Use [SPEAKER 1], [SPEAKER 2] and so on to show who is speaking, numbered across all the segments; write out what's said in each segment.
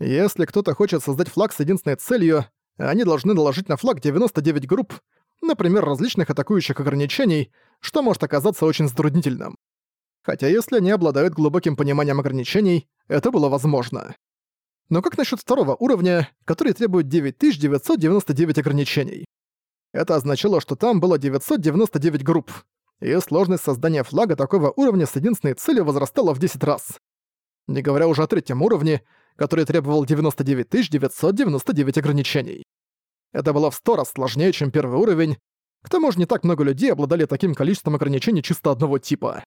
[SPEAKER 1] Если кто-то хочет создать флаг с единственной целью, они должны наложить на флаг 99 групп, например, различных атакующих ограничений, что может оказаться очень затруднительным. Хотя если они обладают глубоким пониманием ограничений, это было возможно. Но как насчет второго уровня, который требует 9999 ограничений? Это означало, что там было 999 групп, и сложность создания флага такого уровня с единственной целью возрастала в 10 раз. Не говоря уже о третьем уровне, который требовал 99 999 ограничений. Это было в 100 раз сложнее, чем первый уровень, к тому же не так много людей обладали таким количеством ограничений чисто одного типа.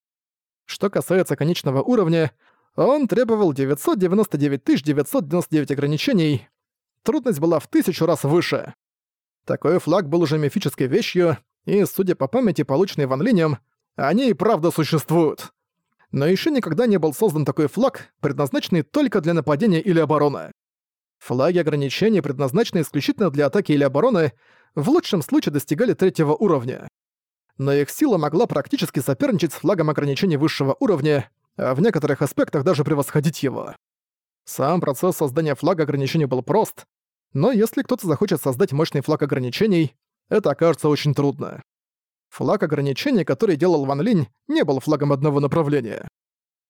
[SPEAKER 1] Что касается конечного уровня, он требовал 999 999 ограничений, трудность была в тысячу раз выше. Такой флаг был уже мифической вещью, и, судя по памяти, полученной Ван Линем, они и правда существуют. Но еще никогда не был создан такой флаг, предназначенный только для нападения или обороны. Флаги ограничений, предназначенные исключительно для атаки или обороны, в лучшем случае достигали третьего уровня. Но их сила могла практически соперничать с флагом ограничений высшего уровня, а в некоторых аспектах даже превосходить его. Сам процесс создания флага ограничений был прост, но если кто-то захочет создать мощный флаг ограничений, это окажется очень трудно. Флаг ограничений, который делал Ван Линь, не был флагом одного направления.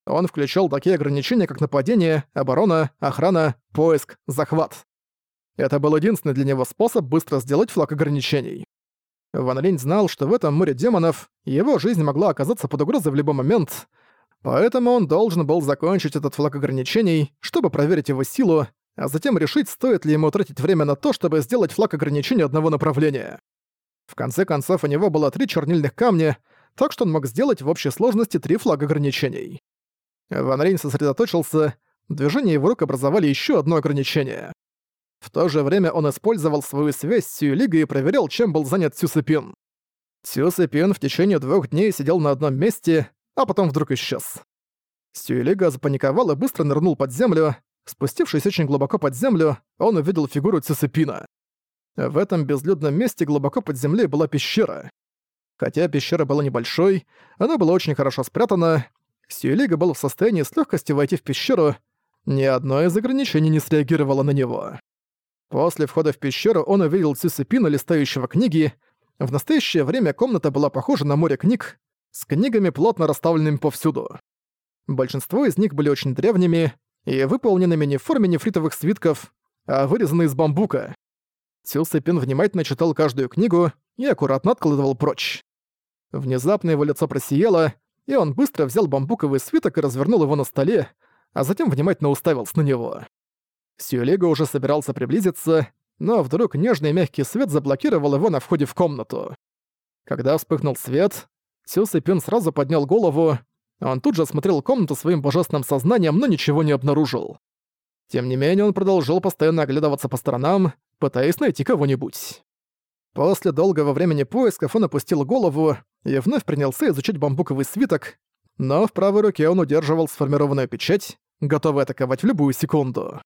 [SPEAKER 1] Он включал такие ограничения, как нападение, оборона, охрана, поиск, захват. Это был единственный для него способ быстро сделать флаг ограничений. Ван Линь знал, что в этом море демонов его жизнь могла оказаться под угрозой в любой момент, поэтому он должен был закончить этот флаг ограничений, чтобы проверить его силу, а затем решить, стоит ли ему тратить время на то, чтобы сделать флаг ограничений одного направления. В конце концов, у него было три чернильных камня, так что он мог сделать в общей сложности три флага ограничений. Ван Рейн сосредоточился, движения его рук образовали еще одно ограничение. В то же время он использовал свою связь с Сюэлиго и проверял, чем был занят Цюсепин. Цюсепин в течение двух дней сидел на одном месте, а потом вдруг исчез. Сюэлиго запаниковал и быстро нырнул под землю. Спустившись очень глубоко под землю, он увидел фигуру Цюсепина. В этом безлюдном месте глубоко под землей была пещера. Хотя пещера была небольшой, она была очень хорошо спрятана, Сьюлига был в состоянии с легкостью войти в пещеру, ни одно из ограничений не среагировало на него. После входа в пещеру он увидел Цюсипина, листающего книги. В настоящее время комната была похожа на море книг, с книгами, плотно расставленными повсюду. Большинство из них были очень древними и выполненными не в форме нефритовых свитков, а вырезаны из бамбука. Цюсипин внимательно читал каждую книгу и аккуратно откладывал прочь. Внезапно его лицо просияло, и он быстро взял бамбуковый свиток и развернул его на столе, а затем внимательно уставился на него. Сюэлего уже собирался приблизиться, но вдруг нежный мягкий свет заблокировал его на входе в комнату. Когда вспыхнул свет, Сю Сэпин сразу поднял голову, он тут же осмотрел комнату своим божественным сознанием, но ничего не обнаружил. Тем не менее, он продолжил постоянно оглядываться по сторонам, пытаясь найти кого-нибудь. После долгого времени поисков он опустил голову и вновь принялся изучать бамбуковый свиток, но в правой руке он удерживал сформированную печать, готовый атаковать в любую секунду.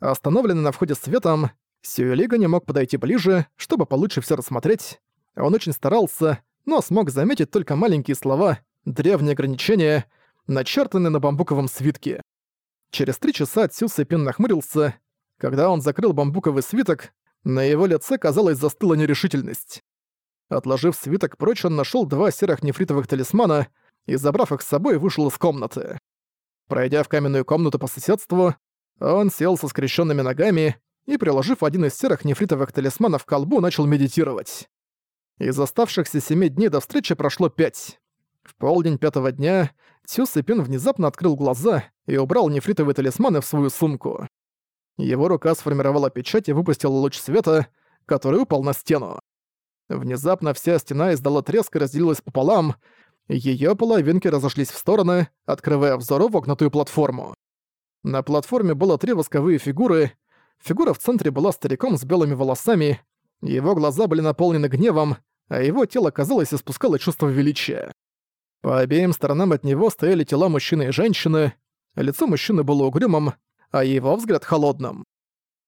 [SPEAKER 1] Остановленный на входе светом, Сюэлига не мог подойти ближе, чтобы получше все рассмотреть. Он очень старался, но смог заметить только маленькие слова «древние ограничения», начертанные на бамбуковом свитке. Через три часа Цю Сэпин нахмурился. Когда он закрыл бамбуковый свиток, на его лице, казалось, застыла нерешительность. Отложив свиток прочь, он нашёл два серых нефритовых талисмана и, забрав их с собой, вышел из комнаты. Пройдя в каменную комнату по соседству, он сел со скрещенными ногами и, приложив один из серых нефритовых талисманов к колбу, начал медитировать. Из оставшихся семи дней до встречи прошло пять. В полдень пятого дня Цю Сыпин внезапно открыл глаза и убрал нефритовые талисманы в свою сумку. Его рука сформировала печать и выпустила луч света, который упал на стену. Внезапно вся стена издала треск и разделилась пополам, ее половинки разошлись в стороны, открывая взору вогнутую платформу. На платформе было три восковые фигуры. Фигура в центре была стариком с белыми волосами, его глаза были наполнены гневом, а его тело, казалось, испускало чувство величия. По обеим сторонам от него стояли тела мужчины и женщины, лицо мужчины было угрюмым, а его взгляд холодным.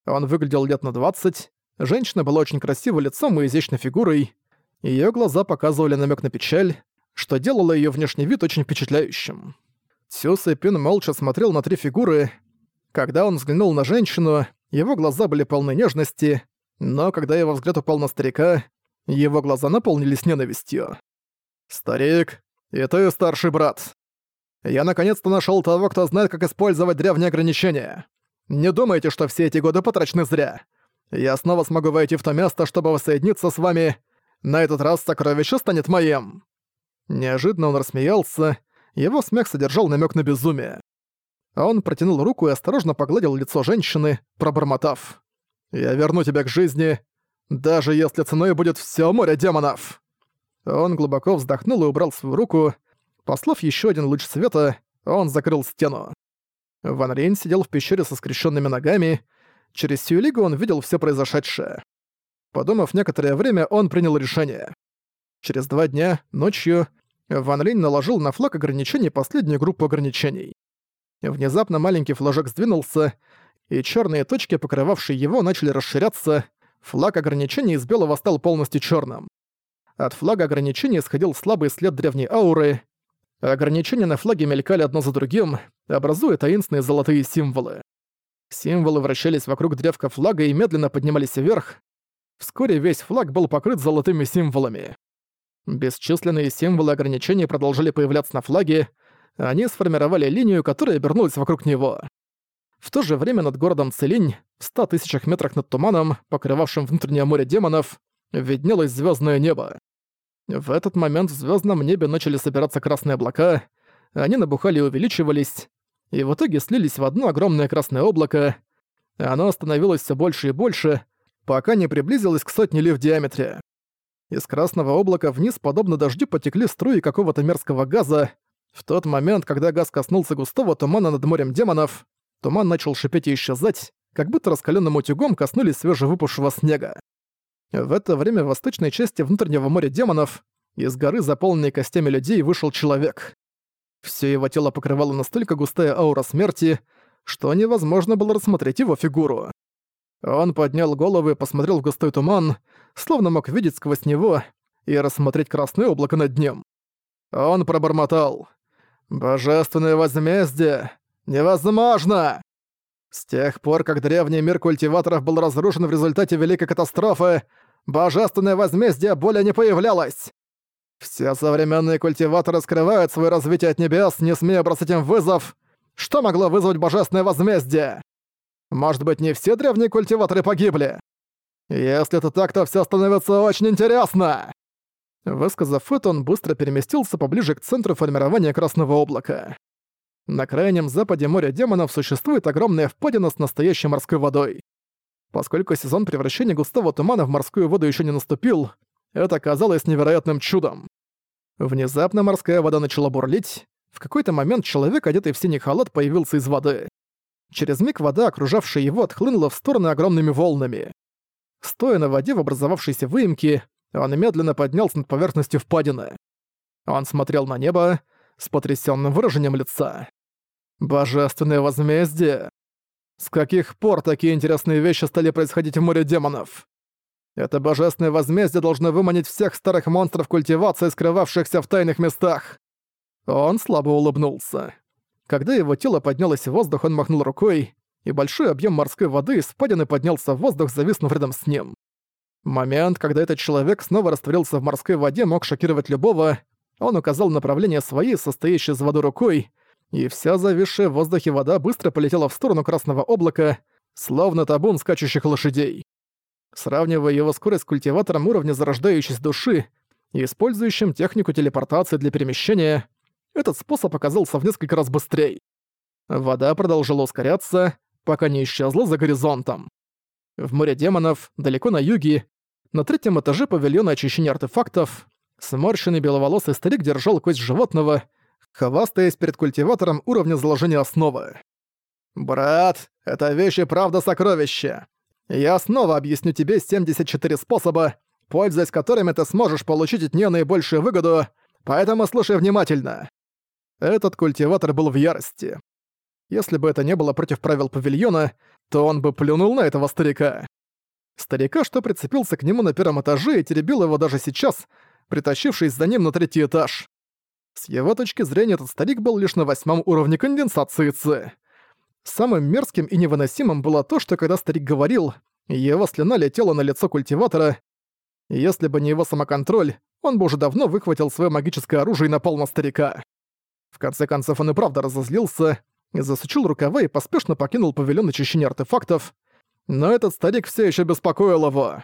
[SPEAKER 1] Он выглядел лет на 20, женщина была очень красивой лицом и изящной фигурой, ее глаза показывали намек на печаль, что делало ее внешний вид очень впечатляющим. Сю Сэпин молча смотрел на три фигуры. Когда он взглянул на женщину, его глаза были полны нежности, но когда его взгляд упал на старика, его глаза наполнились ненавистью. «Старик, и старший брат. Я наконец-то нашел того, кто знает, как использовать древние ограничения. Не думайте, что все эти годы потрачены зря. Я снова смогу войти в то место, чтобы воссоединиться с вами. На этот раз сокровище станет моим». Неожиданно он рассмеялся, его смех содержал намек на безумие. Он протянул руку и осторожно погладил лицо женщины, пробормотав. «Я верну тебя к жизни, даже если ценой будет все море демонов!» Он глубоко вздохнул и убрал свою руку. Послав еще один луч света, он закрыл стену. Ван Рейн сидел в пещере со скрещенными ногами. Через сию лигу он видел все произошедшее. Подумав некоторое время, он принял решение. Через два дня, ночью, Ван Линь наложил на флаг ограничений последнюю группу ограничений. Внезапно маленький флажок сдвинулся, и черные точки, покрывавшие его, начали расширяться. Флаг ограничений из белого стал полностью черным. От флага ограничений исходил слабый след древней ауры. Ограничения на флаге мелькали одно за другим, образуя таинственные золотые символы. Символы вращались вокруг древка флага и медленно поднимались вверх. Вскоре весь флаг был покрыт золотыми символами. Бесчисленные символы ограничений продолжали появляться на флаге, они сформировали линию, которая обернулась вокруг него. В то же время над городом Целинь, в ста тысячах метрах над туманом, покрывавшим внутреннее море демонов, виднелось звездное небо. В этот момент в звездном небе начали собираться красные облака, они набухали и увеличивались, и в итоге слились в одно огромное красное облако. Оно становилось все больше и больше, пока не приблизилось к сотне ли в диаметре. Из красного облака вниз, подобно дождю, потекли струи какого-то мерзкого газа. В тот момент, когда газ коснулся густого тумана над морем демонов, туман начал шипеть и исчезать, как будто раскаленным утюгом коснулись свежевыпавшего снега. В это время в восточной части внутреннего моря демонов из горы, заполненной костями людей, вышел человек. Все его тело покрывало настолько густая аура смерти, что невозможно было рассмотреть его фигуру. Он поднял голову и посмотрел в густой туман, словно мог видеть сквозь него и рассмотреть красное облако над ним. Он пробормотал. «Божественное возмездие! Невозможно!» С тех пор, как древний мир культиваторов был разрушен в результате Великой Катастрофы, Божественное Возмездие более не появлялось. Все современные культиваторы скрывают свое развитие от небес, не смея бросать им вызов. Что могло вызвать Божественное Возмездие? Может быть, не все древние культиваторы погибли? Если это так, то все становится очень интересно!» Высказав это, он быстро переместился поближе к центру формирования Красного Облака. На крайнем западе моря демонов существует огромная впадина с настоящей морской водой. Поскольку сезон превращения густого тумана в морскую воду еще не наступил, это казалось невероятным чудом. Внезапно морская вода начала бурлить. В какой-то момент человек, одетый в синий халат, появился из воды. Через миг вода, окружавшая его, отхлынула в стороны огромными волнами. Стоя на воде в образовавшейся выемке, он медленно поднялся над поверхностью впадины. Он смотрел на небо с потрясенным выражением лица. Божественное возмездие. С каких пор такие интересные вещи стали происходить в море демонов? Это божественное возмездие должно выманить всех старых монстров культивации, скрывавшихся в тайных местах. Он слабо улыбнулся. Когда его тело поднялось в воздух, он махнул рукой, и большой объем морской воды из впадины поднялся в воздух, зависнув рядом с ним. Момент, когда этот человек снова растворился в морской воде, мог шокировать любого. Он указал направление своей, состоящей из воды рукой, и вся зависшая в воздухе вода быстро полетела в сторону красного облака, словно табун скачущих лошадей. Сравнивая его скорость с культиватором уровня зарождающейся души и использующим технику телепортации для перемещения, этот способ оказался в несколько раз быстрее. Вода продолжила ускоряться, пока не исчезла за горизонтом. В море демонов, далеко на юге, на третьем этаже павильона очищения артефактов, сморщенный беловолосый старик держал кость животного, хвастаясь перед культиватором уровня заложения основы. «Брат, это вещь и правда сокровище. Я снова объясню тебе 74 способа, пользуясь которыми ты сможешь получить от неё наибольшую выгоду, поэтому слушай внимательно». Этот культиватор был в ярости. Если бы это не было против правил павильона, то он бы плюнул на этого старика. Старика, что прицепился к нему на первом этаже и теребил его даже сейчас, притащившись за ним на третий этаж. С его точки зрения этот старик был лишь на восьмом уровне конденсации Ци. Самым мерзким и невыносимым было то, что когда старик говорил, его слюна летела на лицо культиватора. Если бы не его самоконтроль, он бы уже давно выхватил свое магическое оружие и напал на старика. В конце концов, он и правда разозлился, засучил рукава и поспешно покинул павильон очищения артефактов, но этот старик все еще беспокоил его.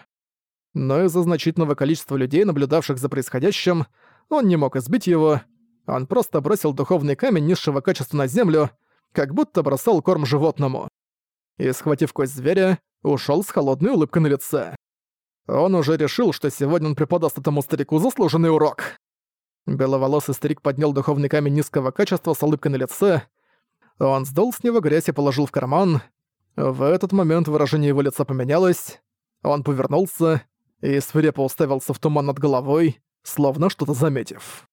[SPEAKER 1] Но из-за значительного количества людей, наблюдавших за происходящим, он не мог избить его, он просто бросил духовный камень низшего качества на землю, как будто бросал корм животному. И, схватив кость зверя, ушел с холодной улыбкой на лице. Он уже решил, что сегодня он преподаст этому старику заслуженный урок. Беловолосый старик поднял духовный камень низкого качества с улыбкой на лице. Он сдул с него грязь и положил в карман. В этот момент выражение его лица поменялось. Он повернулся и свирепо уставился в туман над головой, словно что-то заметив.